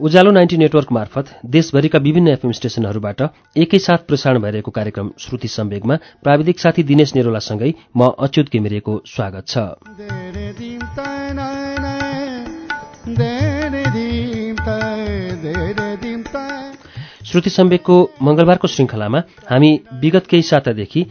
उज्यालो ninety network मार्फत देशभरिका विभिन्न एफएम स्टेशनहरूबाट एकैसाथ प्रसारण भइरहेको कार्यक्रम श्रुति सम्वेगमा प्राविधिक साथी दिनेश नेरोलासँगै म अच्युत घिमिरेको स्वागत छ। श्रुति सम्वेकको मंगलबारको श्रृङ्खलामा हामी विगत केही सातादेखि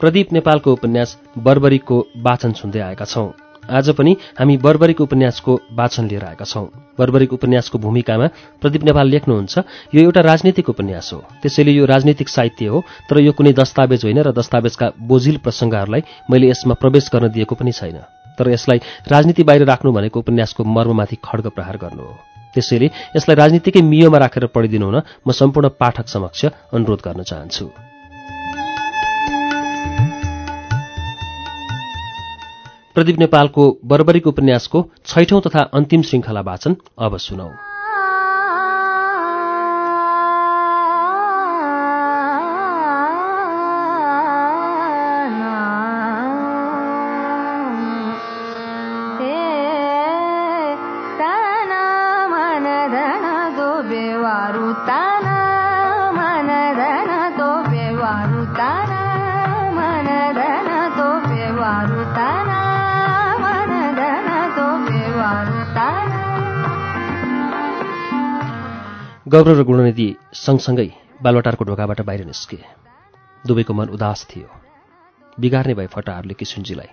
प्रदीप नेपालको उपन्यास बर्बरीको वाचन सुन्दै आएका छौं। आज पनि हामी बर्बरीको उपन्यासको वाचन लिएर आएका छौं। बर्बरीक उपन्यासको भूमिकामा प्रदीप नेपाल लेख्नुहुन्छ यो एउटा राजनीतिक उपन्यास हो। त्यसैले यो राजनीतिक साहित्य हो तर यो कुनै दस्तावेज होइन र दस्तावेजका बोझिल प्रसङ्गहरूलाई मैले यसमा प्रवेश गर्न दिएको पनि छैन। तर यसलाई राजनीति बाहिर राख्नु भनेको उपन्यासको मर्ममाथि खड्ग प्रहार गर्नु हो। त्यसैले यसलाई राजनीतिकै मियोमा राखेर पढिदिनु हुन म सम्पूर्ण पाठक समक्ष अनुरोध गर्न चाहन्छु। प्रदीप नेपालको बर्बरिक उपन्यासको छैठौं तथा अन्तिम श्रृङ्खला वाचन अब सुनौ। गौरव र गुणनिधि सँगसँगै बालवटारको ढोकाबाट बाहिर निस्के। दुवैको मन उदास थियो। बिगार्ने भए फटाहरूले किसुनजीलाई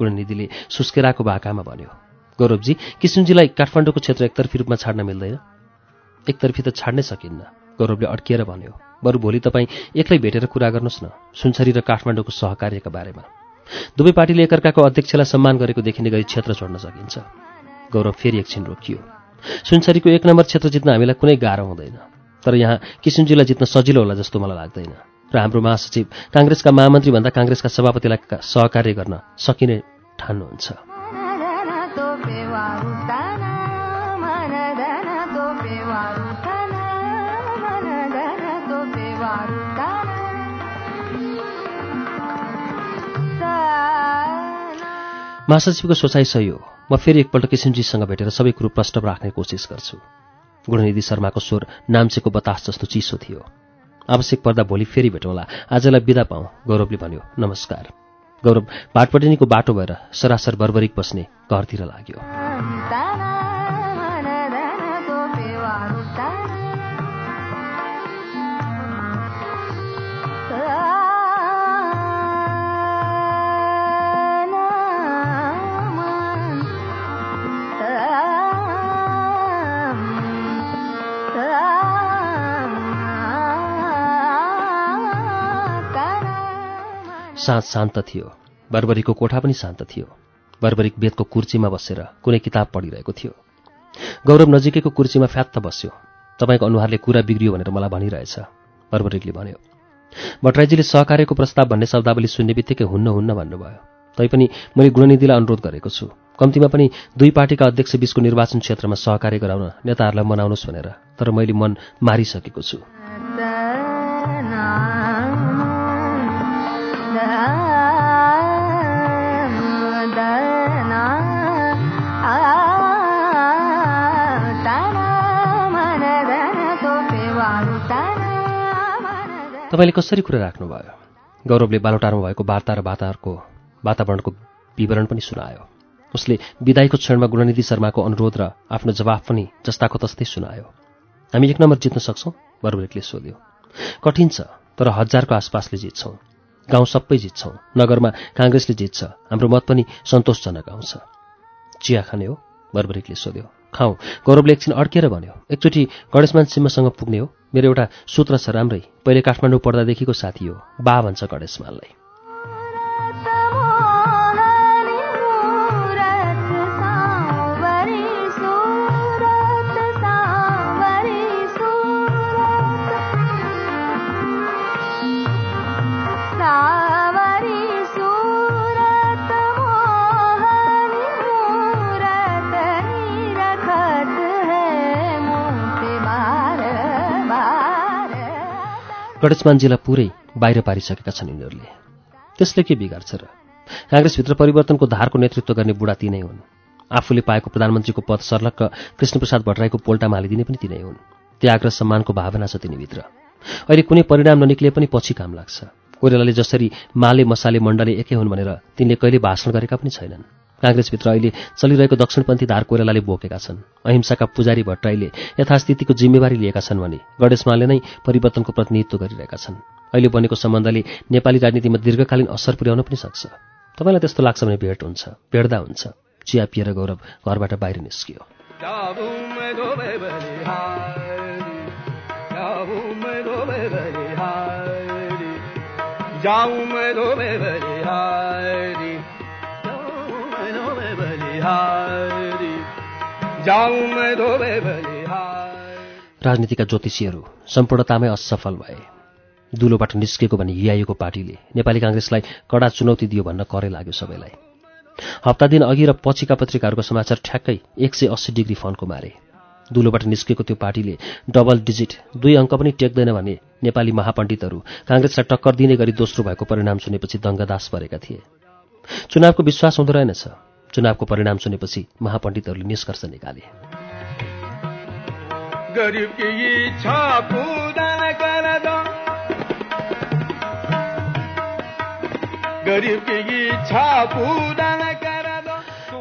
गुणनिधिले सुस्केराको बाकामा भन्यो गौरवजी किसुनजीलाई काठमाडौँको क्षेत्र एकतर्फी रूपमा छाड्न मिल्दैन? एकतर्फी त छाड्नै सकिन्न गौरवले अड्किएर भन्यो बरु भोलि तपाईँ एक्लै भेटेर कुरा गर्नुहोस् न सुनसरी र काठमाडौँको सहकार्यका बारेमा। दुवै पार्टीले एकअर्काको अध्यक्षलाई सम्मान गरेको देखिने गरी क्षेत्र छोड्न सकिन्छ। गौरव फेरि एकछिन रोकियो। सुनसरीको एक नम्बर क्षेत्र जित्न हामीलाई कुनै गाह्रो हुँदैन। तर यहाँ किसुनजीलाई जित्न सजिलो होला जस्तो मलाई लाग्दैन। र हाम्रो महासचिव काङ्ग्रेसका महामन्त्रीभन्दा काङ्ग्रेसका सभापतिलाई सहकार्य गर्न सकिने ठान्नुहुन्छ। महासचिवको सोचाइ सही हो। म फेरि एकपल्ट किसिमजीसँग भेटेर सबै कुरो प्रश्न राख्ने कोसिस गर्छु। गुणनिधि शर्माको स्वर नाम्चेको बतास जस्तो चिसो थियो। आवश्यक पर्दा भोलि फेरि भेटौँला। आजलाई बिदा पाऊँ गौरवले भन्यो नमस्कार। गौरव भाटपटिनीको बाटो भएर सरासर बर्बरिक बस्ने घरतिर लाग्यो। साँझ शान्त थियो। बर्बरीको कोठा पनि शान्त थियो। बर्बरिक बेदको कुर्चीमा बसेर कुनै किताब पढिरहेको थियो। गौरव नजिकैको कुर्चीमा फ्यात्त बस्यो। तपाईँको अनुहारले कुरा बिग्रियो भनेर मलाई भनिरहेछ। बर्बरिकले भन्यो भट्टराईजीले सहकार्यको प्रस्ताव भन्ने शब्दावली सुन्ने बित्तिकै हुन्न हुन्न भन्नुभयो। तैपनि मैले गुणनिधिलाई अनुरोध गरेको छु। कम्तीमा पनि दुई पार्टीका अध्यक्ष बीचको निर्वाचन क्षेत्रमा सहकार्य गराउन नेताहरूलाई मनाउनुहोस् भनेर तर मैले मन मारिसकेको छु। तपाईँले कसरी कुरा राख्नुभयो? गौरवले बालोटारमा भएको वार्ता र वातावरणको वातावरणको विवरण पनि सुनायो। उसले विदाईको क्षणमा गुणनिधि शर्माको अनुरोध र आफ्नो जवाफ पनि जस्ताको तस्तै सुनायो। हामी एक नम्बर जित्न सक्छौँ बर्बरेकले सोध्यो। कठिन छ तर हजारको आसपासले जित्छौँ। गाउँ सबै जित्छौँ नगरमा काङ्ग्रेसले जित्छ हाम्रो मत पनि सन्तोषजनक आउँछ। चिया खाने हो बर्बरिकले सोध्यो। खाउँ गौरवले एकछिन अड्केर भन्यो एकचोटि गणेशमान सिंहसँग पुग्ने हो। मेरो एउटा सूत्र छ राम्रै। पहिले काठमाडौँ पढ्दादेखिको साथी हो। बा भन्छ गणेशमानलाई गणेशमानजीलाई पुरै बाहिर पारिसकेका छन् यिनीहरूले। त्यसले के बिगार्छ र? काङ्ग्रेसभित्र परिवर्तनको धारको नेतृत्व गर्ने बुढा तिनै हुन्। आफूले पाएको प्रधानमन्त्रीको पद सर्लक्क कृष्णप्रसाद भट्टराईको पोल्टामा हालिदिने पनि तिनै हुन्। त्याग र सम्मानको भावना छ तिनीभित्र। अहिले कुनै परिणाम ननिक्ले पनि पछि काम लाग्छ। कोइरालाले जसरी माले मसाले मण्डले एकै हुन् भनेर तिनले कहिले भाषण गरेका पनि छैनन्। काङ्ग्रेसभित्र अहिले चलिरहेको दक्षिणपन्थी धार कोइरालाले बोकेका छन्। अहिंसाका पुजारी भट्टराईले यथास्थितिको जिम्मेवारी लिएका छन् भने गणेशमाले नै परिवर्तनको प्रतिनिधित्व गरिरहेका छन्। अहिले बनेको सम्बन्धले नेपाली राजनीतिमा दीर्घकालीन असर पुर्याउन पनि सक्छ। तपाईँलाई त्यस्तो लाग्छ भने भेट हुन्छ भेट्दा हुन्छ। चिया पिएर गौरव घरबाट बाहिर निस्कियो। राजनीतिका ज्योतिषीहरू सम्पूर्णतामै असफल भए। दुलोबाट निस्केको भने हियाइएको पार्टीले नेपाली काङ्ग्रेसलाई कडा चुनौती दियो भन्न करे लाग्यो सबैलाई। हप्ता दिन अघि र पछिका पत्रिकाहरूको समाचार ठ्याक्कै एक सय अस्सी डिग्री फन्को मारे। दुलोबाट निस्केको त्यो पार्टीले डबल डिजिट दुई अङ्क पनि टेक्दैन भने नेपाली महापण्डितहरू काङ्ग्रेसलाई टक्कर दिने गरी दोस्रो भएको परिणाम सुनेपछि दङ्गदास परेका थिए। चुनावको विश्वास हुँदो रहेनछ। चुनावको परिणाम सुनेपछि महापण्डितहरूले निष्कर्ष निकाले।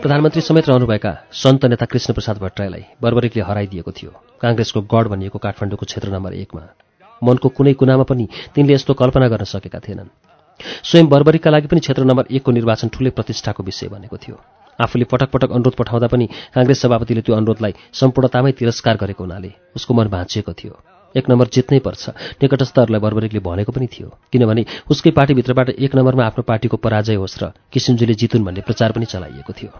प्रधानमन्त्री समेत रहनुभएका सन्त नेता कृष्णप्रसाद भट्टराईलाई बर्बरिकले हराइदिएको थियो। काङ्ग्रेसको गढ भनिएको काठमाडौँको क्षेत्र नम्बर एकमा। मनको कुनै कुनामा पनि तिनले यस्तो कल्पना गर्न सकेका थिएनन्। स्वयं बर्बरीका लागि पनि क्षेत्र नम्बर एकको निर्वाचन ठूलै प्रतिष्ठाको विषय बनेको थियो। आफूले पटक पटक अनुरोध पठाउँदा पनि काङ्ग्रेस सभापतिले त्यो अनुरोधलाई सम्पूर्णतामै तिरस्कार गरेको हुनाले उसको मन भाँचिएको थियो। एक नम्बर जित्नै पर्छ। निकटस्थहरूलाई बर्बरिकले भनेको पनि थियो। किनभने उसकै पार्टीभित्रबाट एक नम्बरमा आफ्नो पार्टीको पराजय होस् र किसिमजीले जितुन् भन्ने प्रचार पनि चलाइएको थियो।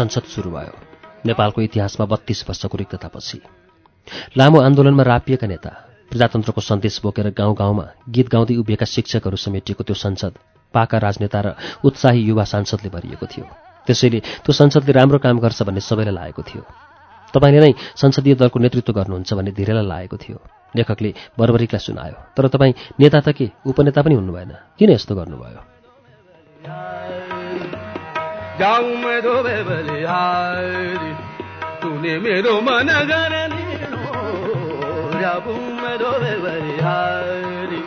संसद सुरु भयो। नेपालको इतिहासमा बत्तीस वर्षको रिक्ततापछि। लामो आन्दोलनमा रापिएका नेता प्रजातन्त्रको सन्देश बोकेर गाउँ गाउँमा गीत गाउँदै उभिएका शिक्षकहरू समेटिएको त्यो संसद पाका राजनेता र उत्साही युवा सांसदले भरिएको थियो। त्यसैले त्यो संसदले राम्रो काम गर्छ भन्ने सबैलाई लागेको थियो। तपाईँले नै संसदीय दलको नेतृत्व गर्नुहुन्छ भन्ने धेरैलाई लागेको थियो। लेखकले बर्बरिकलाई सुनायो तर तपाईँ नेता त के? उपनेता पनि हुनु भएन किन यस्तो गर्नुभयो? तूने मेरो मन बलिहारी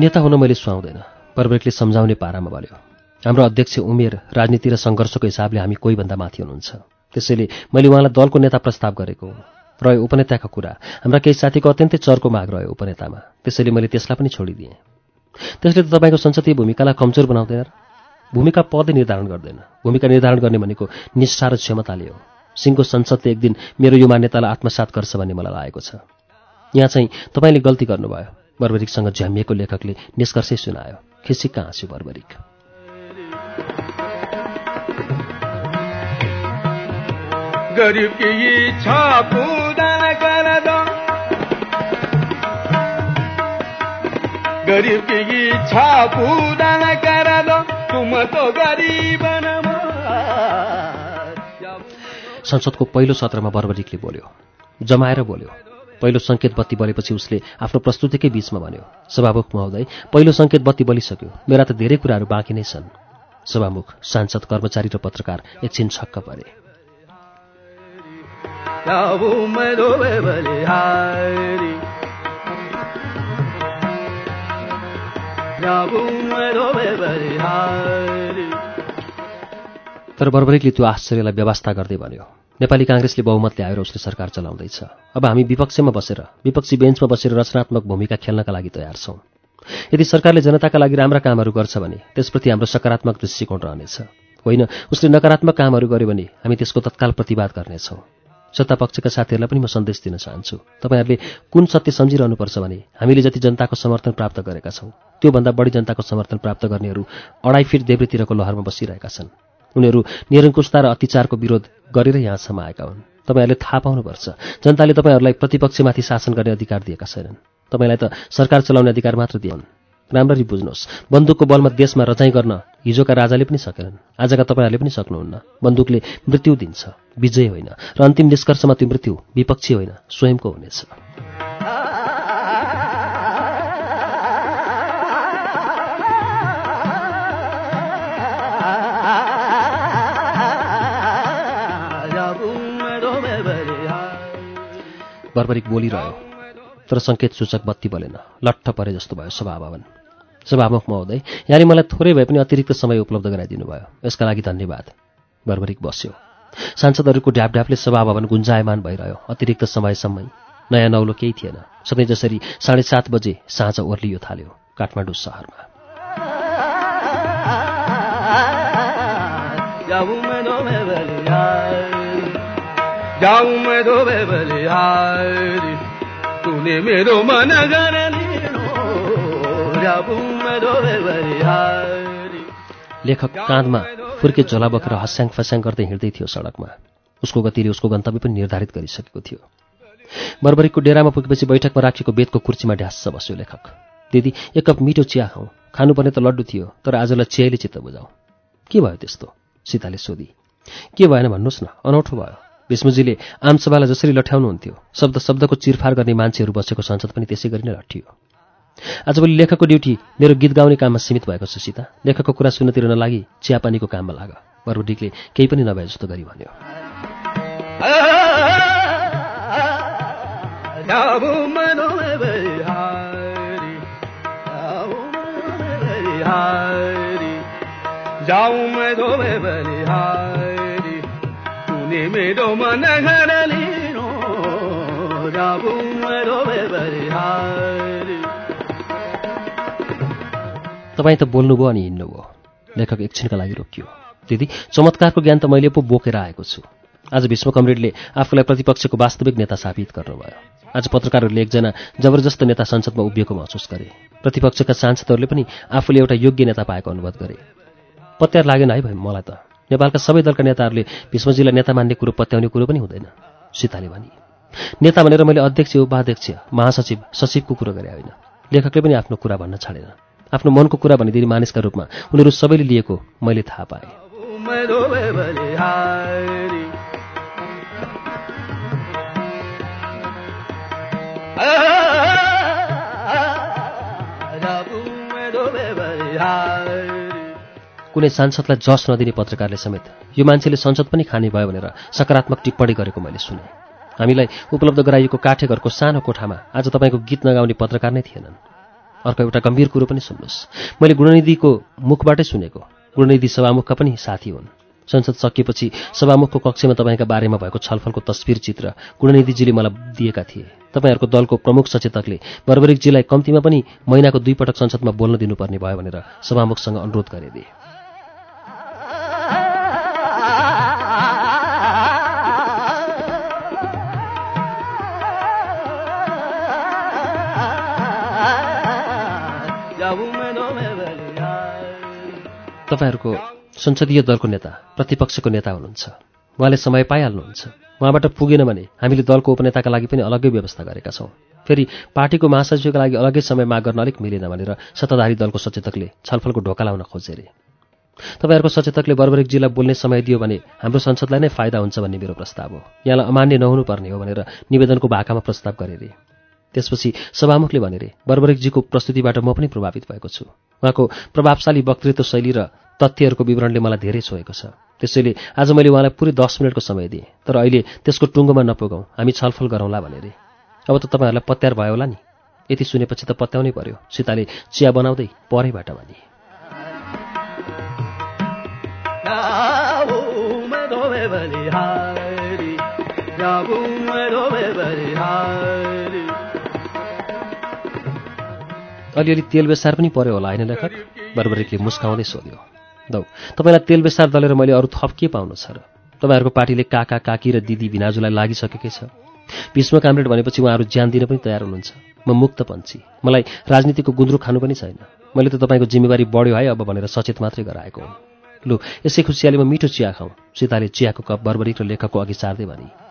नेता हुन मैले सुहाउँदैन। पर्वतले सम्झाउने पारामा भन्यो हाम्रो अध्यक्ष उमेर राजनीति र सङ्घर्षको हिसाबले हामी कोहीभन्दा माथि हुनुहुन्छ। त्यसैले मैले उहाँलाई दलको नेता प्रस्ताव गरेको रह्यो उपनेताका कुरा। हाम्रा केही साथीको अत्यन्तै चर्को माग रह्यो उपनेतामा। त्यसैले मैले त्यसलाई पनि छोडिदिएँ। त्यसले त तपाईँको संसदीय भूमिकालाई कमजोर बनाउँदैन भूमिका पदै निर्धारण गर्दैन। भूमिका निर्धारण गर्ने भनेको निष्ठा र क्षमताले हो सिंहको संसदले एक दिन मेरो यो मान्यतालाई आत्मसात गर्छ भन्ने मलाई लागेको छ। यहाँ चाहिँ तपाईँले गल्ती गर्नुभयो। बर्बरिकसँग झ्यामिएको लेखकले निष्कर्षै सुनायो। खिसिक्का हाँस्यो बर्बरिक? गरिब की इच्छा गरिब की गरीब संसदको पहिलो सत्रमा बर्बरिकले बोल्यो जमाएर बोल्यो। पहिलो सङ्केत बत्ती बलेपछि उसले आफ्नो प्रस्तुतिकै बीचमा भन्यो सभामुख महोदय पहिलो सङ्केत बत्ती बलिसक्यो। मेरा त धेरै कुराहरू बाँकी नै छन्। सभामुख सांसद कर्मचारी र पत्रकार एकछिन छक्क परे। तर बर्बरिकले त्यो आश्चर्यलाई व्यवस्था गर्दै भन्यो नेपाली काङ्ग्रेसले बहुमतले आएर उसले सरकार चलाउँदैछ। अब हामी विपक्षमा बसेर विपक्षी बेन्चमा बसेर रचनात्मक भूमिका खेल्नका लागि तयार छौँ। यदि सरकारले जनताका लागि राम्रा कामहरू गर्छ भने त्यसप्रति हाम्रो सकारात्मक दृष्टिकोण रहनेछ। होइन उसले नकारात्मक कामहरू गर्यो भने हामी त्यसको तत्काल प्रतिवाद गर्नेछौँ। सत्तापक्षका साथीहरूलाई पनि म सन्देश दिन चाहन्छु। तपाईँहरूले कुन सत्य सम्झिरहनुपर्छ भने हामीले जति जनताको समर्थन प्राप्त गरेका छौँ त्योभन्दा बढी जनताको समर्थन प्राप्त गर्नेहरू अढाई फिट देब्रेतिरको लहरमा बसिरहेका छन्। उनीहरू निरङ्कुशता र अत्याचारको विरोध गरेर यहाँसम्म आएका हुन्। तपाईँहरूले थाहा पाउनुपर्छ जनताले तपाईँहरूलाई प्रतिपक्षमाथि शासन गर्ने अधिकार दिएका छैनन्। तपाईँलाई त सरकार चलाउने अधिकार मात्र दिएन। राम्ररी बुझ्नुहोस् बन्दुकको बलमा देशमा रचाइ गर्न हिजोका राजाले पनि सकेनन् आजका तपाईँहरूले पनि सक्नुहुन्न। बन्दुकले मृत्यु दिन्छ। विजय होइन र अन्तिम निष्कर्षमा त्यो मृत्यु विपक्षी होइन स्वयंको हुनेछ। बर्बरिक बोलिरह्यो तर सङ्केत सूचक बत्ती बलेन लट्ठ परे जस्तो भयो सभाभवन। सभामुख महोदय यहाँले मलाई थोरै भए पनि अतिरिक्त समय उपलब्ध गराइदिनु भयो यसका लागि धन्यवाद। बर्बरिक बस्यो। सांसदहरूको ढ्यापढ्यापले सभाभवन गुन्जायमान भइरह्यो। अतिरिक्त समयसम्मै नयाँ नौलो केही थिएन। सधैँ जसरी साढे सात बजे साँझ ओर्लियो थाल्यो काठमाडौँ सहरमा। मेरो लेखक काँधमा फुर्के झोला बोकेर हस्याङ फस्याङ गर्दै हिँड्दै थियो सडकमा। उसको गतिले उसको गन्तव्य पनि निर्धारित गरिसकेको थियो। बर्बरीको डेरामा पुगेपछि बैठकमा राखिएको बेदको कुर्सीमा ढ्यास्स बस्यो लेखक। दिदी एक कप मिठो चिया खाउँ खानुपर्ने त लड्डु थियो तर आजलाई चियाले चित्त बुझाउँ के भयो त्यस्तो सीताले सोधी। के भएन भन्नुहोस् न अनौठो भयो विष्णुजीले आमसभालाई जसरी लठ्याउनुहुन्थ्यो शब्द शब्दको चिरफार गर्ने मान्छेहरू बसेको संसद पनि त्यसै गरी नै लट्ठियो आजभोलि लेखकको ड्युटी मेरो गीत गाउने काममा सीमित भएको छ सीता। लेखकको कुरा सुन्नतिर नलागी चियापानीको काममा लाग। बरुडीकले केही पनि नभए जस्तो गरी भन्यो। मेरो तपाईँ त बोल्नुभयो अनि हिँड्नुभयो। लेखक एकछिनका लागि रोकियो। दिदी चमत्कारको ज्ञान त मैले पो बोकेर आएको छु। आज भीष्म कमरेडले आफूलाई प्रतिपक्षको वास्तविक नेता साबित गर्नुभयो। आज पत्रकारहरूले एकजना जबरजस्त नेता संसदमा उभिएको महसुस गरे। प्रतिपक्षका सांसदहरूले पनि आफूले एउटा योग्य नेता पाएको अनुभव गरे। पत्यार लागेन है भाइ मलाई त। नेपालका सबै दलका नेताहरूले भीष्मजीलाई नेता मान्ने कुरो पत्याउने कुरो पनि हुँदैन। सीताले भनी नेता भनेर मैले अध्यक्ष उपाध्यक्ष महासचिव सचिवको कुरो गरे होइन। लेखकले पनि आफ्नो कुरा भन्न छाडेन। आफ्नो मनको कुरा भनिदिने मानिसका रूपमा उनीहरू सबैले लिएको मैले थाहा पाएँ। कुनै सांसदलाई जस नदिने पत्रकारले समेत यो मान्छेले संसद पनि खाने भयो भनेर सकारात्मक टिप्पणी गरेको मैले सुने। हामीलाई उपलब्ध गराइएको काठेघरको सानो कोठामा आज तपाईँको गीत नगाउने पत्रकार नै थिएनन्। अर्को एउटा गम्भीर कुरो पनि सुन्नुहोस्। मैले गुणनिधिको मुखबाटै सुनेको। गुणनिधि सभामुखका पनि साथी हुन्। संसद सकिएपछि सभामुखको कक्षमा तपाईँका बारेमा भएको छलफलको तस्विर चित्र गुणनिधिजीले मलाई दिएका थिए। तपाईँहरूको दलको प्रमुख सचेतकले बर्बरिकजीलाई कम्तीमा पनि महिनाको दुई पटक संसदमा बोल्न दिनुपर्ने भयो भनेर सभामुखसँग अनुरोध गरेदिए तपाईँहरूको संसदीय दलको नेता प्रतिपक्षको नेता हुनुहुन्छ। उहाँले समय पाइहाल्नुहुन्छ। उहाँबाट पुगेन भने हामीले दलको उपनेताका लागि पनि अलग्गै व्यवस्था गरेका छौँ। फेरि पार्टीको महासचिवका लागि अलग्गै समय माग गर्न अलिक मिलेन भनेर सत्ताधारी दलको सचेतकले छलफलको ढोका लाउन खोजे अरे तपाईँहरूको सचेतकले बर्बरिकजीलाई बोल्ने समय दियो भने हाम्रो संसदलाई नै फाइदा हुन्छ भन्ने मेरो प्रस्ताव हो। यहाँलाई अमान्य नहुनुपर्ने हो भनेर निवेदनको भाकामा प्रस्ताव गरे त्यसपछि सभामुखले भने रे बर्बरिकजीको प्रस्तुतिबाट म पनि प्रभावित भएको छु। उहाँको प्रभावशाली वक्तृत्व शैली र तथ्यहरूको विवरणले मलाई धेरै छोएको छ। त्यसैले आज मैले उहाँलाई पुरै दस मिनटको समय दिएँ तर अहिले त्यसको टुङ्गोमा नपुगौँ। हामी छलफल गरौँला भने रे अब त तपाईँहरूलाई पत्यार भयो होला नि। यति सुनेपछि त पत्याउनै पर्यो। सीताले चिया बनाउँदै परैबाट भने अलिअलि तेल बेसार पनि पर्यो होला होइन लेखक? बर्बरिकले मुस्काउँदै सोध्यो। दौ तपाईँलाई तेल बेसार दलेर मैले अरू थप के पाउनु छ र तपाईँहरूको पार्टीले काका काकी र दिदी भिनाजुलाई लागिसकेकै छ। भीष्म कामरेड भनेपछि उहाँहरू ज्यान दिन पनि तयार हुनुहुन्छ। म मुक्त पन्छी मलाई राजनीतिको गुन्द्रुक खानु पनि छैन। मैले त तपाईँको जिम्मेवारी बढ्यो है अब भनेर सचेत मात्रै गराएको हुँ। लु यसै खुसियालीमा मिठो चिया खाउँ सीताले चियाको कप बर्बरिक र लेखकको अघि सार्दै भने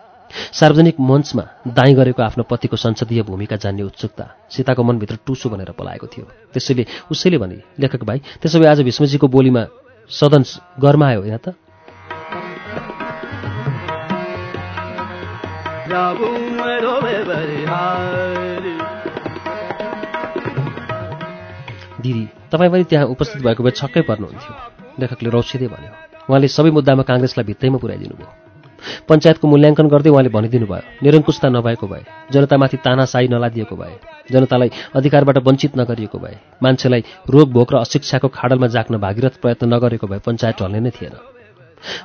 सार्वजनिक मञ्चमा दाई गरेको आफ्नो पतिको संसदीय भूमिका जान्ने उत्सुकता सीताको मनभित्र टुसु भनेर पलाएको थियो। त्यसैले उसैले भने लेखक भाइ त्यसो भए आज भीष्मजीको बोलीमा सदन गर्मायो होइन त? दिदी तपाईँ पनि त्यहाँ उपस्थित भएको भए छक्कै पर्नुहुन्थ्यो। लेखकले रौसिँदै भन्यो उहाँले सबै मुद्दामा काङ्ग्रेसलाई भित्तैमा पुर्याइदिनु भयो पञ्चायतको मूल्याङ्कन गर्दै उहाँले भनिदिनु भयो। निरङ्कुशता नभएको भए जनतामाथि तानासाई नलादिएको भए जनतालाई अधिकारबाट वञ्चित नगरिएको भए मान्छेलाई रोग भोग र अशिक्षाको खाडलमा जाक्न भागीरथ प्रयत्न नगरेको भए पञ्चायत ढल्ने नै थिएन।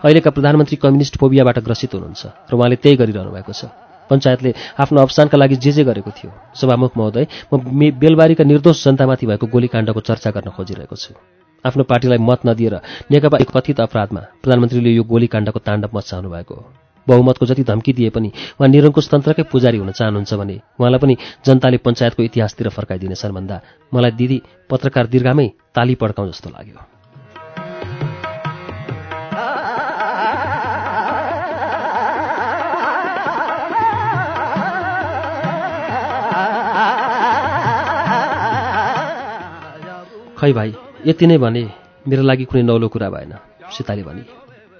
अहिलेका प्रधानमन्त्री कम्युनिस्ट फोबियाबाट ग्रसित हुनुहुन्छ र उहाँले त्यही गरिरहनु भएको छ। पञ्चायतले आफ्नो अवसानका लागि जे जे गरेको थियो। सभामुख महोदय म बेलबारीका निर्दोष जनतामाथि भएको गोलीकाण्डको चर्चा गर्न खोजिरहेको छु। आफ्नो पार्टीलाई मत नदिएर नेकपा कथित अपराधमा प्रधानमन्त्रीले यो गोलीकाण्डको ताण्डव मचाउनु भएको बहुमतको जति धम्की दिए पनि उहाँ निरङ्कुश तन्त्रकै पुजारी हुन चाहनुहुन्छ भने उहाँलाई पनि जनताले पञ्चायतको इतिहासतिर फर्काइदिनेछन् भन्दा मलाई दिदी पत्रकार दीर्घामै ताली पड्काउँ जस्तो लाग्यो। खै भाइ यति नै भने मेरो लागि कुनै नौलो कुरा भएन सीताले भने।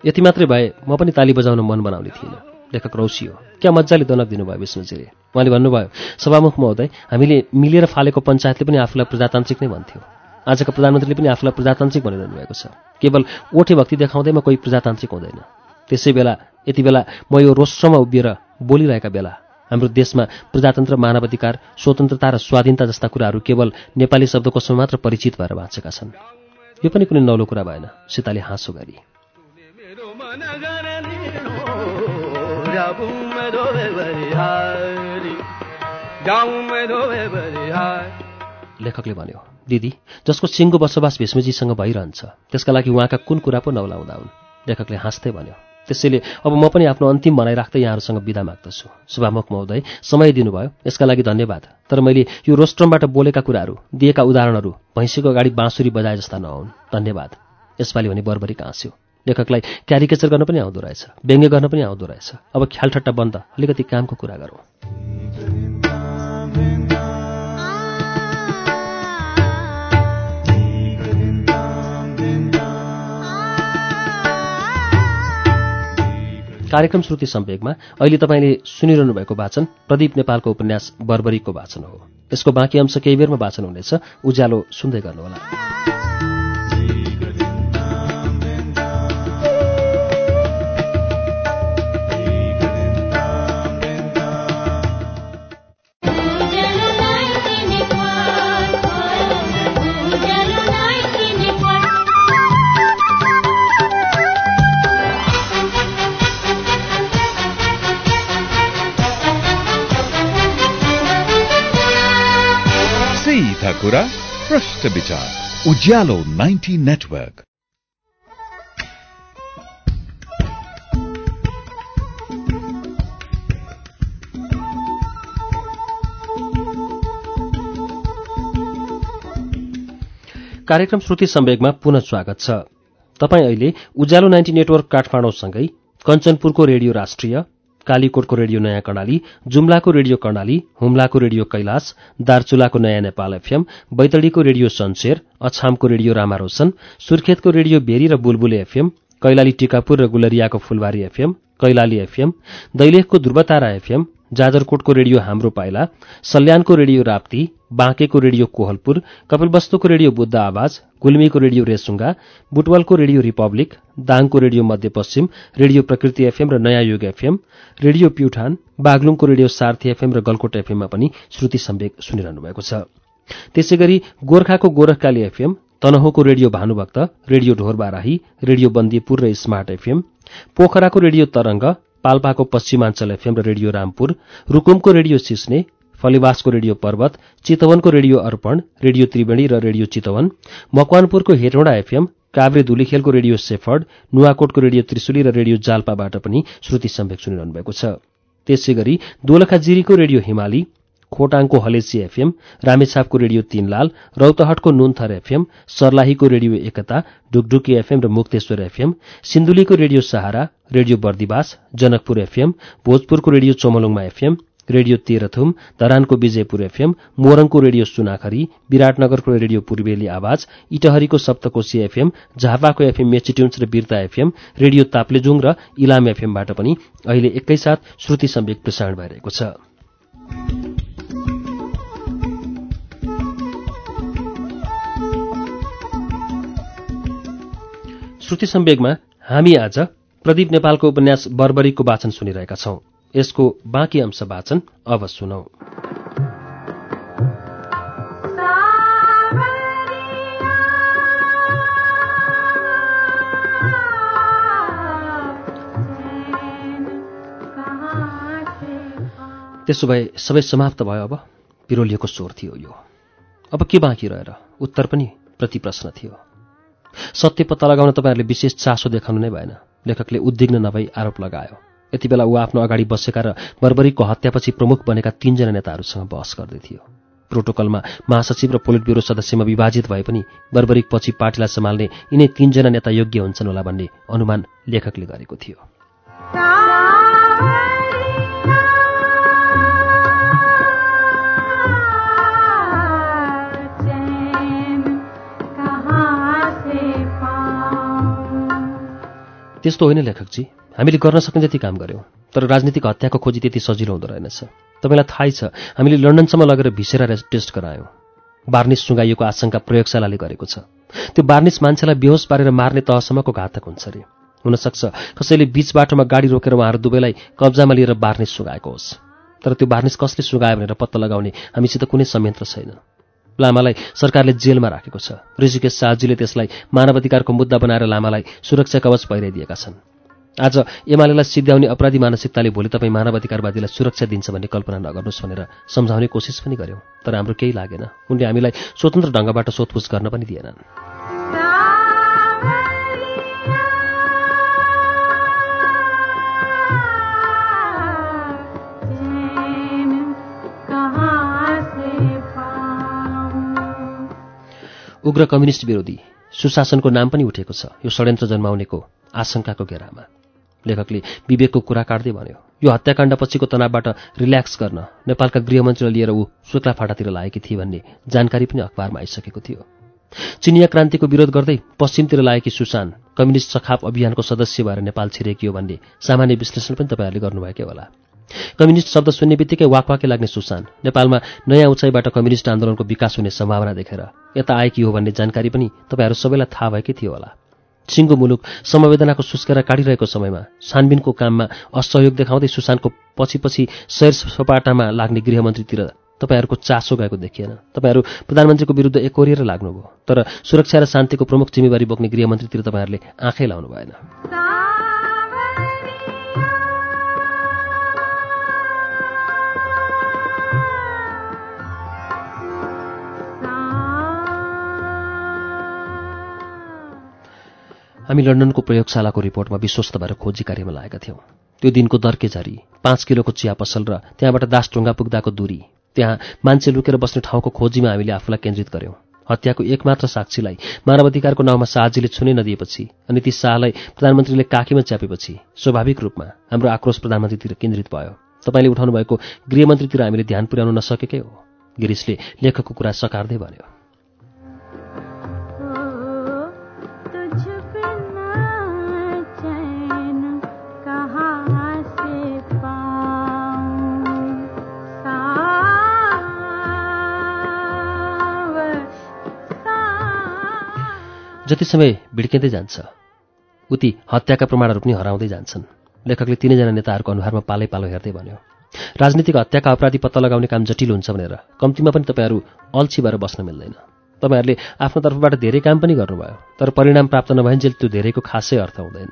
यति मात्रै भए म पनि ताली बजाउन मन बनाउने थिइनँ। लेखक रौसियो क्या मजाले दनक दिनुभयो विष्णुजीले? उहाँले भन्नुभयो सभामुख महोदय हामीले मिलेर फालेको पञ्चायतले पनि आफूलाई प्रजातान्त्रिक नै भन्थ्यो। आजका प्रधानमन्त्रीले पनि आफूलाई प्रजातान्त्रिक भनिरहनु भएको छ। केवल ओठे भक्ति देखाउँदैमा कोही प्रजातान्त्रिक हुँदैन। त्यसै बेला यति बेला म यो रोस्ट्रमा उभिएर बोलिरहेका बेला हाम्रो देशमा प्रजातन्त्र मानवाधिकार स्वतन्त्रता र स्वाधीनता जस्ता कुराहरू केवल नेपाली शब्दकोशमा मात्र परिचित भएर बाँचेका छन्। यो पनि कुनै नौलो कुरा भएन सीताले हाँसो गरी। लेखकले भन्यो दिदी जसको सिङ्गो बसोबास भीष्मजीसँग भइरहन्छ त्यसका लागि उहाँका कुन कुरा पो नौलाउँदा हुन्? लेखकले हाँस्दै भन्यो त्यसैले अब म पनि आफ्नो अन्तिम भनाइ राख्दै यहाँहरूसँग विदा माग्दछु। सभामुख महोदय समय दिनुभयो। यसका लागि धन्यवाद। तर मैले यो रोस्ट्रमबाट बोलेका कुराहरू दिएका उदाहरणहरू भैँसीको अगाडि बाँसुरी बजाए जस्ता नहुन्। धन्यवाद। यसपालि भने बर्बरी हाँस्यो लेखकलाई क्यारिकेचर गर्न पनि आउँदो रहेछ। व्यङ्ग्य गर्न पनि आउँदो रहेछ। अब ख्यालठट्टा बन्द। अलिकति कामको कुरा गरौँ। कार्यक्रम श्रुति सम्वेकमा अहिले तपाईँले सुनिरहनु भएको वाचन प्रदीप नेपालको उपन्यास बर्बरीको वाचन हो। यसको बाँकी अंश केही बेरमा वाचन हुनेछ। उज्यालो सुन्दै गर्नुहोला। कुरा प्रश्न विचार। उज्यालो 90 नेटवर्क। कार्यक्रम श्रुति सम्वेकमा पुनः स्वागत छ। तपाईँ अहिले उज्यालो नाइन्टी नेटवर्क काठमाडौँसँगै कञ्चनपुरको रेडियो राष्ट्रिय कालीकोटको रेडियो नयाँ कर्णाली जुम्लाको रेडियो कर्णाली हुम्लाको रेडियो कैलाश दार्चुलाको नयाँ नेपाल एफएम बैतडीको रेडियो सन्सेर अछामको रेडियो रामारोशन सुर्खेतको रेडियो बेरी र बुलबुले एफएम कैलाली टिकापुर र गुलरियाको फुलबारी एफएम कैलाली एफएम दैलेखको ध्रुवतारा एफएम जाजरकोटको रेडियो हाम्रो पाइला सल्यानको रेडियो राप्ती बाँकेको रेडियो कोहलपुर कपिलवस्तुको रेडियो बुद्ध आवाज गुल्मीको रेडियो रेसुङ्गा बुटवलको रेडियो रिपब्लिक दाङको radio Madhyapashchim radio Prakriti FM र नयाँ युग एफएम रेडियो प्युठान बागलुङको रेडियो सार्थी एफएम र गलकोट एफएममा पनि श्रुति सम्वेक सुनिरहनु भएको छ। त्यसै गरी गोर्खाको Gorkhakali FM तनहुको radio Bhanubhakta radio Dhorbarahi radio Bandipur र स्मार्ट एफएम पोखराको रेडियो तरंग पाल्पाको पश्चिमाञ्चल एफएम र रेडियो रामपुर रुकुमको रेडियो सिस्ने फलिवासको रेडियो पर्वत चितवनको रेडियो अर्पण रेडियो त्रिवेणी र रेडियो चितवन मकवानपुरको हेटौँडा एफएम काभ्रे धुलीखेलको रेडियो सेफर्ड नुवाकोटको रेडियो त्रिशुली र रेडियो जाल्पाबाट पनि श्रुति सम्वेक सुनिरहनु भएको छ। त्यसै गरी दोलखा जिरीको रेडियो हिमाली खोटाङको हलेसी एफएम रामेछापको रेडियो तीनलाल रौतहटको नुनथर एफएम सर्लाहीको रेडियो एकता ढुकढुकी एफएम र Mukteshwar FM सिन्धुलीको radio Sahara radio Bardibas Janakpur FM भोजपुरको radio Chomolungma FM radio Terhathum धरानको विजयपुर एफएम मोरङको रेडियो सुनाखरी विराटनगरको रेडियो पूर्वेली आवाज इटहरीको सप्तकोशी एफएम झापाको एफएम मेचिट्युन्स र बिर्ता एफएम रेडियो ताप्लेजुङ र इलाम एफएमबाट पनि अहिले एकैसाथ श्रुति सम्वेक प्रसारण भइरहेको छ। श्रुति सम्वेगमा हामी आज प्रदीप नेपालको उपन्यास बर्बरीको वाचन सुनिरहेका छौं। यसको बाँकी अंश वाचन अब सुनौ। त्यसो भए सबै समाप्त भयो अब। पिरोलिएको स्वर थियो यो। अब के बाँकी रहेर? उत्तर पनि प्रति प्रश्न थियो। सत्य पत्ता लगाउन तपाईँहरूले विशेष चासो देखाउनु नै भएन। लेखकले उद्विग्न नभई आरोप लगायो। यति बेला ऊ आफ्नो अगाडि बसेका र बर्बरीको हत्यापछि प्रमुख बनेका तीनजना नेताहरूसँग बहस गर्दै थियो। प्रोटोकलमा महासचिव र पोलिट ब्युरो सदस्यमा विभाजित भए पनि बर्बरिक पछि पार्टीलाई सम्हाल्ने यिनै तीनजना नेता योग्य हुन्छन् होला भन्ने अनुमान लेखकले गरेको थियो। त्यस्तो होइन लेखकजी हामीले गर्न सक्ने जति काम गऱ्यौँ तर राजनीतिक हत्याको खोजी त्यति सजिलो हुँदो रहेनछ। तपाईँलाई थाहै छ हामीले लन्डनसम्म लगेर भिसेरा टेस्ट गरायौँ। बार्निस सुँगाइएको आशंका प्रयोगशालाले गरेको छ। त्यो बार्निस मान्छेलाई बेहोस पारेर मार्ने तहसम्मको घातक हुन्छ अरे हुनसक्छ कसैले बीच बाटोमा गाडी रोकेर उहाँहरू दुवैलाई कब्जामा लिएर बार्निस सुगाएको होस्। तर त्यो बार्निस कसले सुगायो भनेर पत्ता लगाउने हामीसित कुनै संयन्त्र छैन। लामालाई सरकारले जेलमा राखेको छ। ऋषिकेश शाहजीले त्यसलाई मानवाधिकारको मुद्दा बनाएर लामालाई सुरक्षा कवच पहिराइदिएका छन्। आज एमालेलाई सिद्ध्याउने अपराधी मानसिकताले भोलि तपाईँ मानवाधिकारवादीलाई सुरक्षा दिन्छ भन्ने कल्पना नगर्नुहोस् भनेर सम्झाउने कोसिस पनि गर्यौँ तर हाम्रो केही लागेन। उनले हामीलाई स्वतन्त्र ढङ्गबाट सोधपुछ गर्न पनि दिएनन्। उग्र कम्युनिस्ट विरोधी सुशासनको नाम पनि उठेको छ। यो षड्यन्त्र जन्माउनेको आशंकाको घेरामा लेखकले विवेकको कुरा काट्दै भन्यो यो हत्याकाण्ड पछिको तनावबाट रिल्याक्स गर्न नेपालका गृहमन्त्रीलाई लिएर ऊ सुक्ला फाटातिर लागेकी थिए भन्ने जानकारी पनि अखबारमा आइसकेको थियो। चिनिया क्रान्तिको विरोध गर्दै पश्चिमतिर लागेकी सुसान कम्युनिस्ट सखाप अभियानको सदस्य भएर नेपाल छिरेकी हो भन्ने सामान्य विश्लेषण पनि तपाईँहरूले गर्नुभएकै होला। कम्युनिस्ट शब्द सुन्ने बित्तिकै वाकवाके लाग्ने सुसान। नेपालमा नयाँ उचाइबाट कम्युनिस्ट आन्दोलनको विकास हुने सम्भावना देखेर यता आएकी हो भन्ने जानकारी पनि तपाईँहरू सबैलाई थाहा भएकै थियो होला। सिङ्गो मुलुक समवेदनाको सुस्केरा काटिरहेको समयमा छानबिनको काममा असहयोग देखाउँदै सुशान्तको पछि पछि सैर सपाटामा लाग्ने गृहमन्त्रीतिर तपाईँहरूको चासो गएको देखिएन। तपाईँहरू प्रधानमन्त्रीको विरुद्ध एकोरिएर लाग्नुभयो तर सुरक्षा र शान्तिको प्रमुख जिम्मेवारी बोक्ने गृहमन्त्रीतिर तपाईँहरूले आँखै लाउनु भएन हामी लन्डनको प्रयोगशालाको रिपोर्टमा विश्वस्त भएर खोजी कार्यमा लागेका थियौँ। त्यो दिनको दर्के झरी पाँच किलोको चिया पसल र त्यहाँबाट दासढुङ्गा पुग्दाको दूरी त्यहाँ मान्छे लुकेर बस्ने ठाउँको खोजीमा हामीले आफूलाई केन्द्रित गऱ्यौँ हत्याको एकमात्र साक्षीलाई मानवाधिकारको नाउँमा शाहजीले छुनै नदिएपछि अनि ती शाहलाई प्रधानमन्त्रीले काकीमा च्यापेपछि स्वाभाविक रूपमा हाम्रो आक्रोश प्रधानमन्त्रीतिर केन्द्रित भयो। तपाईँले उठाउनु भएको गृहमन्त्रीतिर हामीले ध्यान पुर्याउन नसकेकै हो गिरिशले लेखकको कुरा सकार्दै भन्यो। जति समय भिड्किँदै जान्छ उति हत्याका प्रमाणहरू पनि हराउँदै जान्छन्। लेखकले तिनैजना नेताहरूको अनुहारमा पालै पालो हेर्दै भन्यो राजनीतिक हत्याका अपराधी पत्ता लगाउने काम जटिल हुन्छ भनेर। कम्तीमा पनि तपाईँहरू अल्छी भएर बस्न मिल्दैन। तपाईँहरूले आफ्नो तर्फबाट धेरै काम पनि गर्नुभयो तर परिणाम प्राप्त नभइन्जेल त्यो धेरैको खासै अर्थ हुँदैन।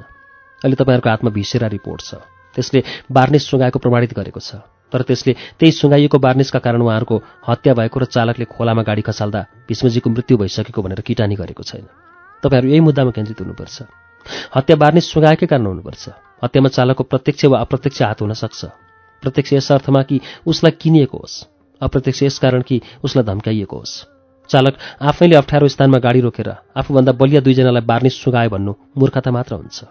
अहिले तपाईँहरूको हातमा भिसेरा रिपोर्ट छ। त्यसले बार्निस सुँगाएको प्रमाणित गरेको छ। तर त्यसले त्यही सुँगाइएको बार्निसका कारण उहाँहरूको हत्या भएको र चालकले खोलामा गाडी खसाल्दा भीष्मजीको मृत्यु भइसकेको भनेर किटानी गरेको छैन। तपाईँहरू यही मुद्दामा केन्द्रित हुनुपर्छ। हत्या बार्ने सुगाएकै कारण हुनुपर्छ। हत्यामा चालकको प्रत्यक्ष वा अप्रत्यक्ष हात हुन सक्छ। प्रत्यक्ष यस अर्थमा कि उसलाई किनिएको होस्। अप्रत्यक्ष यस कारण कि उसलाई धम्काइएको होस्। चालक आफैले अप्ठ्यारो स्थानमा गाडी रोकेर आफूभन्दा बलिया दुईजनालाई बार्ने सुगाए भन्नु मूर्खता मात्र हुन्छ।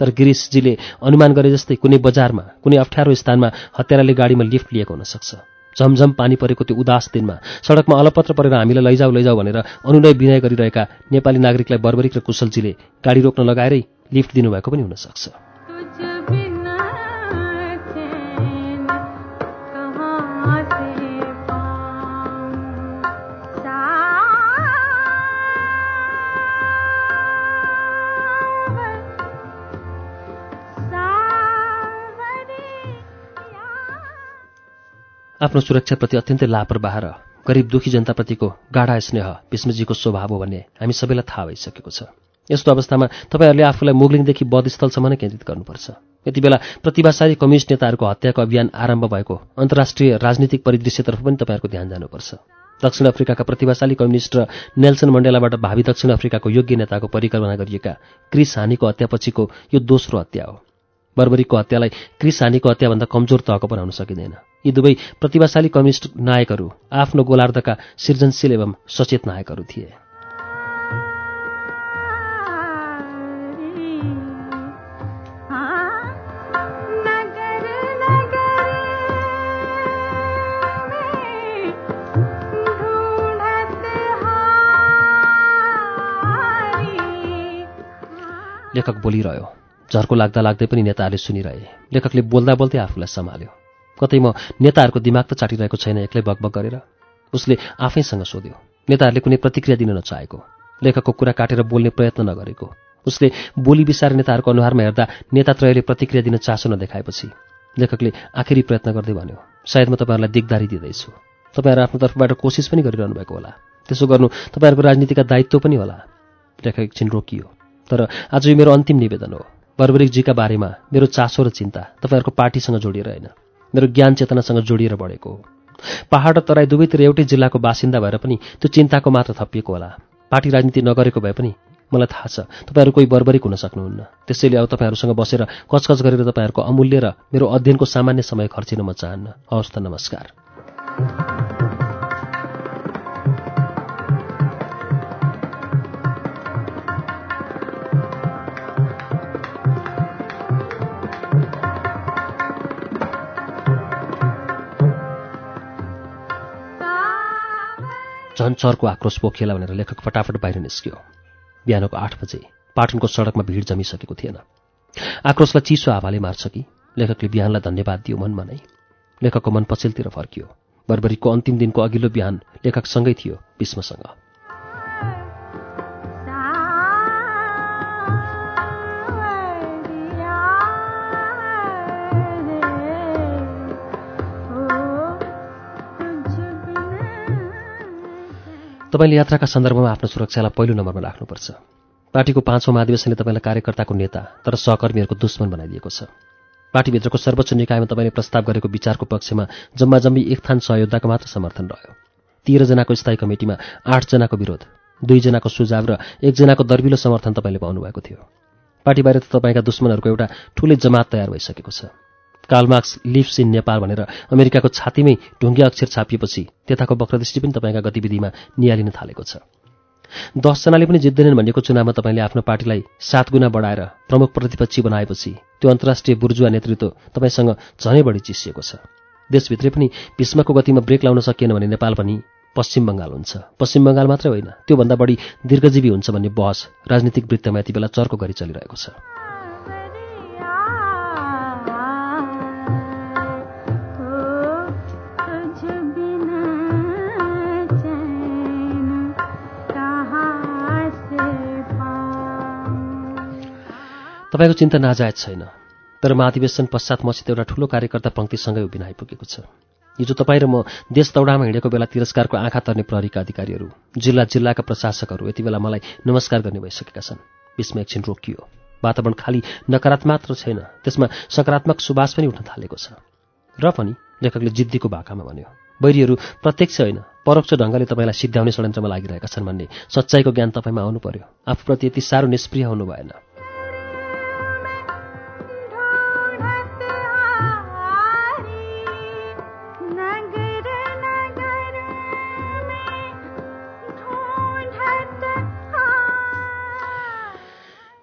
तर गिरिशजीले अनुमान गरे जस्तै कुनै बजारमा कुनै अप्ठ्यारो स्थानमा हत्याराले गाडीमा लिफ्ट लिएको हुनसक्छ झमझम पानी परेको त्यो उदास दिनमा सडकमा अलपत्र परेर हामीलाई लैजाऊ लैजाऊ भनेर अनुनय विनय गरिरहेका नेपाली नागरिकलाई बर्बरिक र कुशलजीले गाडी रोक्न लगाएरै लिफ्ट दिनुभएको पनि हुनसक्छ आफ्नो सुरक्षाप्रति अत्यन्तै लापरवाह र गरिब दुखी जनताप्रतिको गाढा स्नेह भीष्मजीको स्वभाव हो भन्ने हामी सबैलाई थाहा भइसकेको छ। यस्तो अवस्थामा तपाईँहरूले आफूलाई मुगलिङदेखि बधस्थलसम्म नै केन्द्रित गर्नुपर्छ। यति बेला प्रतिभाशाली कम्युनिस्ट नेताहरूको हत्याको अभियान आरम्भ भएको अन्तर्राष्ट्रिय राजनीतिक परिदृश्यतर्फ पनि तपाईँहरूको ध्यान जानुपर्छ। दक्षिण अफ्रिकाका प्रतिभाशाली कम्युनिस्ट र नेल्सन मण्डेलाबाट भावी दक्षिण अफ्रिकाको योग्य नेताको परिकल्पना गरिएका क्रिस हानीको हत्यापछिको यो दोस्रो हत्या हो। बर्बरीको हत्यालाई क्रिस हानीको हत्याभन्दा कमजोर तहको बनाउन सकिँदैन। यी दुवै प्रतिभाशाली कम्युनिस्ट नायकहरू आफ्नो गोलार्धका सृजनशील एवं सचेत नायकहरू थिए। लेखक बोलिरह्यो झर्को लाग्दा लाग्दै पनि नेताहरूले सुनिरहे। लेखकले बोल्दा बोल्दै आफूलाई सम्हाल्यो। कतै म नेताहरूको दिमाग त चाटिरहेको छैन एक्लै बकबक गरेर। उसले आफैसँग सोध्यो। नेताहरूले कुनै प्रतिक्रिया दिन नचाहेको। लेखकको कुरा काटेर बोल्ने प्रयत्न नगरेको। उसले बोली बिसार नेताहरूको अनुहारमा हेर्दा नेतात्रयले प्रतिक्रिया दिन चासो नदेखाएपछि लेखकले आखिरी प्रयत्न गर्दै भन्यो सायद म तपाईँहरूलाई दिगदारी दिँदैछु। तपाईँहरू आफ्नो तर्फबाट कोसिस पनि गरिरहनु भएको होला। त्यसो गर्नु तपाईँहरूको राजनीतिका दायित्व पनि होला। लेखक एकछिन रोकियो। तर आज यो मेरो अन्तिम निवेदन हो। बर्बरिकजीका बारेमा मेरो चासो र चिन्ता तपाईँहरूको पार्टीसँग जोडिएर होइन। मेरो ज्ञान चेतनासँग जोडिएर बढेको हो। पहाड र तराई दुवैतिर एउटै जिल्लाको बासिन्दा भएर पनि त्यो चिन्ताको मात्र थपिएको होला। पार्टी राजनीति नगरेको भए पनि मलाई थाहा छ तपाईँहरू कोही बर्बरिक हुन सक्नुहुन्न। त्यसैले अब तपाईँहरूसँग बसेर कचकच गरेर तपाईँहरूको अमूल्य र मेरो अध्ययनको सामान्य समय खर्चिन म चाहन्न। हवस् त नमस्कार। झन् चर्को आक्रोश पोखिएला भनेर लेखक फटाफट बाहिर निस्क्यो। बिहानको आठ बजे पाटनको सडकमा भिड जमिसकेको थिएन। आक्रोशलाई चिसो हावाले मार्छ कि? लेखकले बिहानलाई धन्यवाद दियो मनमा नै। लेखकको मन पछिल्तिर फर्कियो। बर्बरीको अन्तिम दिनको अघिल्लो बिहान लेखकसँगै थियो भीष्मसँग तपाईँले यात्राका सन्दर्भमा आफ्नो सुरक्षालाई पहिलो नम्बरमा राख्नुपर्छ। पार्टीको पाँचौँ महाधिवेशनले तपाईँलाई कार्यकर्ताको नेता तर सहकर्मीहरूको दुश्मन बनाइदिएको छ। पार्टीभित्रको सर्वोच्च निकायमा तपाईँले प्रस्ताव गरेको विचारको पक्षमा जम्मा जम्मी एक थान सहयोद्धाको मात्र समर्थन रह्यो। तेह्रजनाको स्थायी कमिटीमा आठजनाको विरोध दुईजनाको सुझाव र एकजनाको दर्बिलो समर्थन तपाईँले पाउनुभएको थियो। पार्टी बाहिर त तपाईँका दुश्मनहरूको एउटा ठुलै जमात तयार भइसकेको छ। कालमार्क्स लिभ्स इन नेपाल भनेर अमेरिकाको छातीमै ढुङ्गे अक्षर छापिएपछि त्यताको वक्रदृष्टि पनि तपाईँका गतिविधिमा निहालिन थालेको छ। दसजनाले पनि जित्दैनन् भनेको चुनावमा तपाईँले आफ्नो पार्टीलाई सात गुणा बढाएर प्रमुख प्रतिपक्षी बनाएपछि त्यो अन्तर्राष्ट्रिय बुर्जुवा नेतृत्व तपाईँसँग झनै बढी चिसिएको छ। देशभित्रै पनि भीष्मको गतिमा ब्रेक लाउन सकिएन भने नेपाल पनि पश्चिम बङ्गाल हुन्छ। पश्चिम बङ्गाल मात्रै होइन त्योभन्दा बढी दीर्घजीवी हुन्छ भन्ने बहस राजनीतिक वृत्तमा यति बेला चर्को गरी चलिरहेको छ। तपाईँको चिन्ता नाजायज छैन। तर महाधिवेशन पश्चात मसित एउटा ठुलो कार्यकर्ता पङ्क्तिसँगै उभिन आइपुगेको छ। हिजो तपाईँ र म देश दौडामा हिँडेको बेला तिरस्कारको आँखा तर्ने प्रहरीका अधिकारीहरू जिल्ला जिल्लाका प्रशासकहरू यति बेला मलाई नमस्कार गर्ने भइसकेका छन्। बिचमा एकछिन रोकियो। वातावरण खालि नकारात्मक छैन त्यसमा सकारात्मक सुवास पनि उठ्न थालेको छ। र पनि लेखकले जिद्दीको भाकामा भन्यो बैरीहरू प्रत्यक्ष होइन परोक्ष ढङ्गले तपाईँलाई सिद्ध्याउने षड्यन्त्रमा लागिरहेका छन् भन्ने सच्चाइको ज्ञान तपाईँमा आउनु पर्यो। आफूप्रति यति साह्रो निष्प्रिय हुनु भएन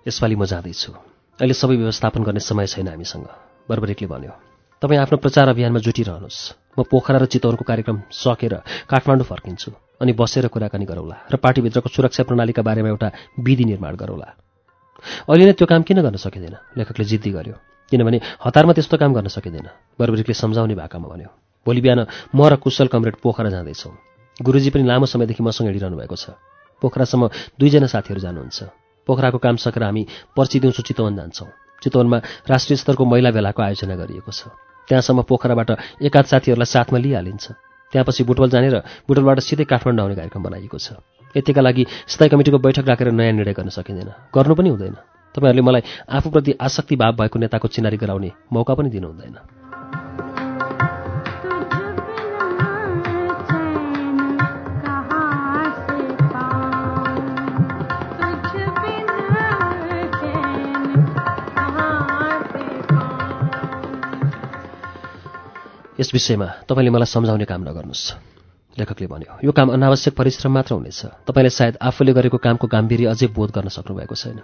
यसपालि म जाँदैछु। अहिले सबै व्यवस्थापन गर्ने समय छैन हामीसँग। बर्बरिकले भन्यो तपाईँ आफ्नो प्रचार अभियानमा जुटिरहनुहोस्। म पोखरा र चितवनको कार्यक्रम सकेर काठमाडौँ फर्किन्छु अनि बसेर कुराकानी गरौँला र पार्टीभित्रको सुरक्षा प्रणालीका बारेमा एउटा विधि निर्माण गरौँला। अहिले नै त्यो काम किन गर्न सकिँदैन? लेखकले जिद्दी गर्यो किनभने हतारमा त्यस्तो काम गर्न सकिँदैन। बर्बरिकले सम्झाउने भाकामा भन्यो भोलि बिहान म र कुशल कमरेड पोखरा जाँदैछौँ। गुरुजी पनि लामो समयदेखि मसँग हिँडिरहनु भएको छ। पोखरासम्म दुईजना साथीहरू जानुहुन्छ। पोखराको काम सकेर हामी पर्सि दिउँसो चितवन जान्छौँ। चितवनमा राष्ट्रिय स्तरको महिला भेलाको आयोजना गरिएको छ। त्यहाँसम्म पोखराबाट एकाध साथीहरूलाई साथमा लिइहालिन्छ। त्यहाँपछि बुटवल जाने र बुटवलबाट सिधै काठमाडौँ आउने कार्यक्रम बनाइएको छ। यतिका लागि स्थायी कमिटीको बैठक राखेर नयाँ निर्णय गर्न सकिँदैन। गर्नु पनि हुँदैन। तपाईँहरूले मलाई आफूप्रति आसक्ति भाव भएको नेताको चिनारी गराउने मौका पनि दिनु यस विषयमा तपाईँले मलाई सम्झाउने काम नगर्नुहोस्। लेखकले भन्यो यो काम अनावश्यक परिश्रम मात्र हुनेछ। तपाईँले सायद आफूले गरेको कामको गाम्भीर्य अझै बोध गर्न सक्नुभएको छैन।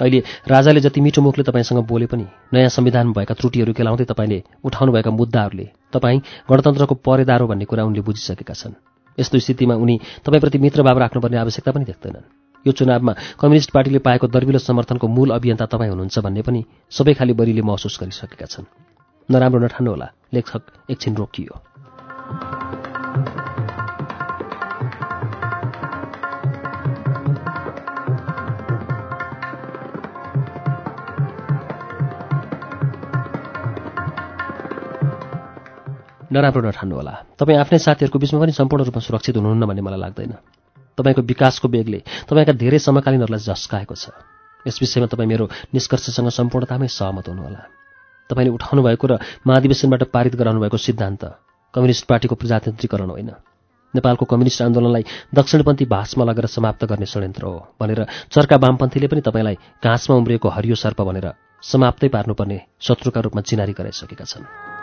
अहिले राजाले जति मिठो मुखले तपाईँसँग बोले पनि नयाँ संविधानमा भएका त्रुटिहरू केलाउँदै तपाईँले उठाउनुभएका मुद्दाहरूले तपाईँ गणतन्त्रको परेदार भन्ने कुरा उनले बुझिसकेका छन्। यस्तो स्थितिमा उनी तपाईँप्रति मित्रभाव राख्नुपर्ने आवश्यकता पनि देख्दैनन्। यो चुनावमा कम्युनिस्ट पार्टीले पाएको दर्विलो समर्थनको मूल अभियन्ता तपाईँ हुनुहुन्छ भन्ने पनि सबै खाली बरीले महसुस गरिसकेका छन्। नराम्रो नठान्नुहोला लेखक एकछिन रोकियो। नराम्रो नठान्नुहोला तपाईँ आफ्नै साथीहरूको बिचमा पनि सम्पूर्ण रूपमा सुरक्षित हुनुहुन्न भन्ने मलाई लाग्दैन। तपाईँको विकासको वेगले तपाईँका धेरै समकालीनहरूलाई झस्काएको छ। यस विषयमा तपाईँ मेरो निष्कर्षसँग सम्पूर्णतामै सहमत हुनुहोला। तपाईँले उठाउनु भएको र महाधिवेशनबाट पारित गराउनु भएको सिद्धान्त कम्युनिस्ट पार्टीको प्रजातन्त्रीकरण होइन। नेपालको कम्युनिस्ट आन्दोलनलाई दक्षिणपन्थी भाषमा लगेर समाप्त गर्ने षड्यन्त्र हो भनेर चर्का वामपन्थीले पनि तपाईँलाई घाँसमा उम्रिएको हरियो सर्प भनेर समाप्तै पार्नुपर्ने शत्रुका रूपमा चिनारी गराइसकेका छन्।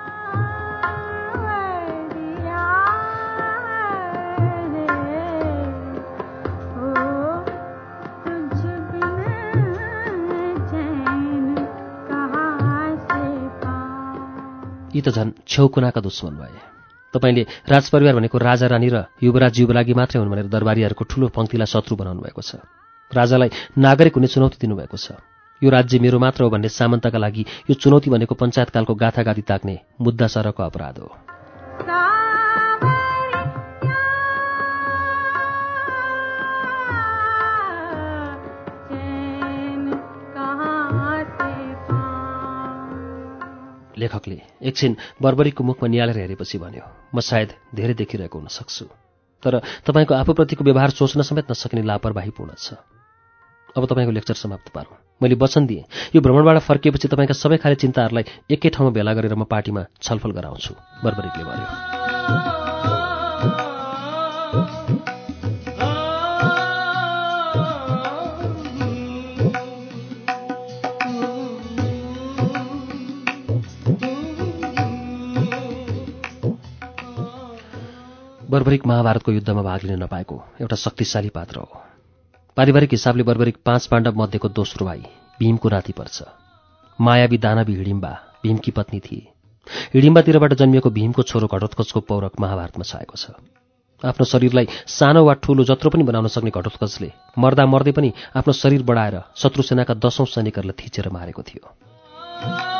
यी त झन् छेउकुनाका दुश्मन भए। तपाईँले राजपरिवार भनेको राजा रानी र युवराज युवरागी मात्रै हुन् भनेर दरबारीहरूको ठूलो पङ्क्तिलाई शत्रु बनाउनु भएको छ। राजालाई नागरिक हुने चुनौती दिनुभएको छ। यो राज्य मेरो मात्र हो भन्ने सामन्तका लागि यो चुनौती भनेको पञ्चायतकालको गाथागाथी ताक्ने मुद्दा सरको अपराध हो। लेखकले एकछिन बर्बरीको मुखमा निहालेर हेरेपछि भन्यो म सायद धेरै देखिरहेको हुन सक्छु तर तपाईँको आफूप्रतिको व्यवहार सोच्न समेत नसकिने लापरवाहीपूर्ण छ। अब तपाईँको लेक्चर समाप्त पारौँ। मैले वचन दिएँ। यो भ्रमणबाट फर्किएपछि तपाईँका सबै खाले चिन्ताहरूलाई एकै ठाउँमा भेला गरेर म पार्टीमा छलफल गराउँछु बर्बरीकले भन्यो। बर्बरिक महाभारतको युद्धमा भाग लिन नपाएको एउटा शक्तिशाली पात्र हो। पारिवारिक हिसाबले बर्बरिक पाँच पाण्डव मध्येको दोस्रो भाइ भीमको नाति पर्छ। मायावी दानवी हिडिम्बा भीमकी पत्नी थिए। हिडिम्बातिरबाट जन्मिएको भीमको छोरो घटोत्कचको पौरख महाभारतमा छाएको छ। आफ्नो शरीरलाई सानो वा ठूलो जत्रो पनि बनाउन सक्ने घटोत्कचले मर्दा मर्दै पनि आफ्नो शरीर बढाएर शत्रु सेनाका दशौं सैनिकहरूलाई थिचेर मारेको थियो।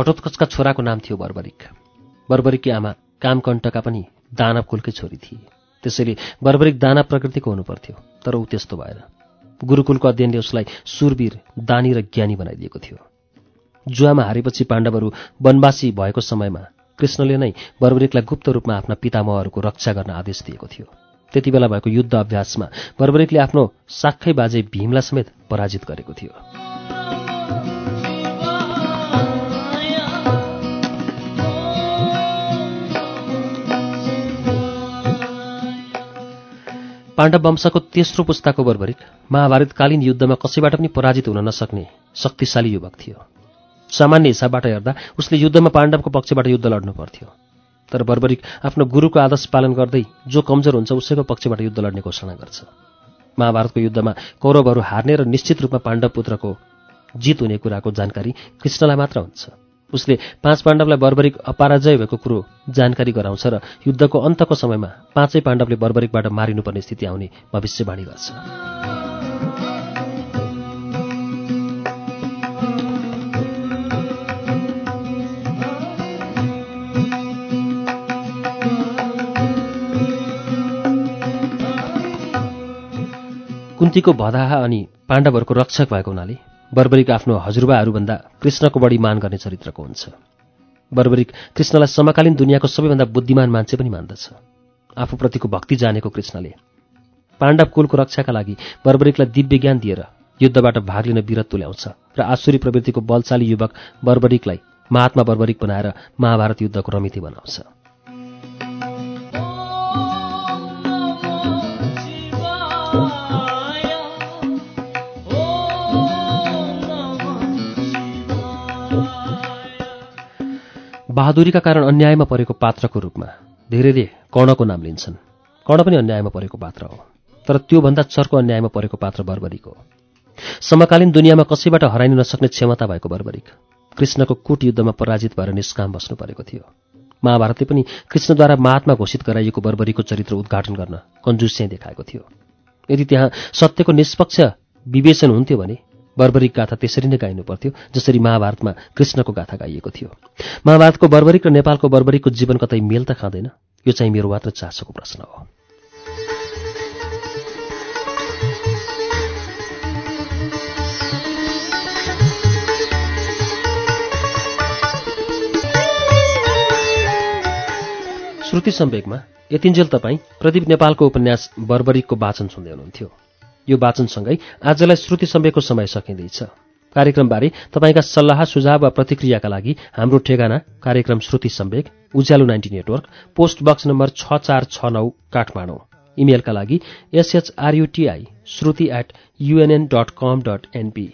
घटोत्कचका छोराको नाम थियो बर्बरिक। बर्बरिककी आमा कामकण्टका पनि दानव कुलकै छोरी थिए। त्यसैले बर्बरिक दाना प्रकृतिको हुनुपर्थ्यो तर ऊ त्यस्तो भएन। गुरुकुलको अध्ययनले उसलाई सुरवीर दानी र ज्ञानी बनाइदिएको थियो। जुवामा हारेपछि पाण्डवहरू वनवासी भएको समयमा कृष्णले नै बर्बरिकलाई गुप्त रूपमा आफ्ना पितामहहरूको रक्षा गर्न आदेश दिएको थियो। त्यति बेला भएको युद्ध अभ्यासमा बर्बरिकले आफ्नो साक्खै बाजे भीमलाई समेत पराजित गरेको थियो। पाण्डव वंशको तेस्रो पुस्ताको बर्बरिक महाभारतकालीन युद्धमा कसैबाट पनि पराजित हुन नसक्ने शक्तिशाली युवक थियो। सामान्य हिसाबबाट हेर्दा उसले युद्धमा पाण्डवको पक्षबाट युद्ध लड्नु पर्थ्यो। तर बर्बरिक आफ्नो गुरुको आदर्श पालन गर्दै जो कमजोर हुन्छ उसैको पक्षबाट युद्ध लड्ने घोषणा गर्छ। महाभारतको युद्धमा कौरवहरू हार्ने र निश्चित रूपमा पाण्डव पुत्रको जित हुने कुराको जानकारी कृष्णलाई मात्र हुन्छ। उसले पाँच पाण्डवलाई बर्बरिक अपराजय भएको कुरो जानकारी गराउँछ र युद्धको अन्तको समयमा पाँचै पाण्डवले बर्बरिकबाट मारिनुपर्ने स्थिति आउने भविष्यवाणी गर्छ। कुन्तीको भदाहा अनि पाण्डवहरूको रक्षक भएको हुनाले बर्बरिक आफ्नो हजुरबाहरूभन्दा कृष्णको बढी मान गर्ने चरित्रको हुन्छ। बर्बरिक कृष्णलाई समकालीन दुनियाँको सबैभन्दा बुद्धिमान मान्छे पनि मान्दछ। आफूप्रतिको भक्ति जानेको कृष्णले पाण्डव कुलको रक्षाका लागि बर्बरिकलाई दिव्य ज्ञान दिएर युद्धबाट भाग लिन वीरत्व ल्याउँछ र आसुरी प्रवृत्तिको बलशाली युवक बर्बरिकलाई महात्मा बर्बरिक बनाएर महाभारत युद्धको रमिति बनाउँछ। बहादुरीका कारण अन्यायमा परेको पात्रको रूपमा धेरैले कर्णको नाम लिन्छन्। कर्ण पनि अन्यायमा परेको पात्र हो। तर त्योभन्दा चर्को अन्यायमा परेको पात्र बर्बरिक हो। समकालीन दुनियाँमा कसैबाट हराइन नसक्ने क्षमता भएको बर्बरिक। कृष्णको कुट युद्धमा पराजित भएर निष्काम बस्नु परेको थियो। महाभारतले पनि कृष्णद्वारा महात्मा घोषित गराइएको बर्बरीको चरित्र उद्घाटन गर्न कन्जुसियाँ देखाएको थियो। यदि त्यहाँ सत्यको निष्पक्ष विवेचन हुन्थ्यो भने बर्बरिक गाथा त्यसरी नै गाइनु पर्थ्यो जसरी महाभारतमा कृष्णको गाथा गाइएको थियो। महाभारतको बर्बरिक र नेपालको बर्बरिकको जीवन कतै मेल त खाँदैन? यो चाहिँ मेरो मात्र चासोको प्रश्न हो। श्रुति सम्वेकमा यतिन्जेल तपाईँ प्रदीप नेपालको उपन्यास बर्बरिकको वाचन सुन्दै हुनुहुन्थ्यो। यो वाचनसँगै आजलाई श्रुति सम्वेकको समय सकिँदैछ कार्यक्रमबारे तपाईँका सल्लाह सुझाव वा प्रतिक्रियाका लागि हाम्रो ठेगाना कार्यक्रम Shruti Sambek Ujyaalo ninety network post box number छ चार छ नौ काठमाडौँ इमेलका लागि SHRUTI Shruti at UNN dot com dot NP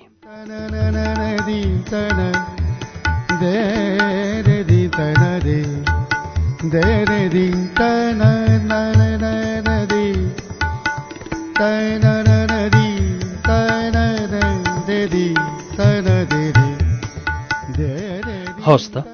हवस् त।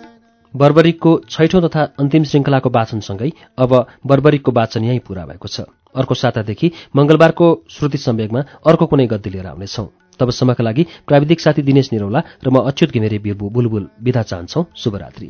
बर्बरिकको छैठौँ तथा अन्तिम श्रृङ्खलाको वाचनसँगै अब बर्बरिकको वाचन यहीँ पूरा भएको छ। अर्को सातादेखि मङ्गलबारको श्रुति सम्वेगमा अर्को कुनै गद्दी लिएर आउनेछौँ। तबसम्मका लागि प्राविधिक साथी दिनेश निरौला र म अच्युत घिमिरे बिर्बु बुलबुल विदा चाहन्छौ। शुभरात्रि।